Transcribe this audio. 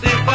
se va.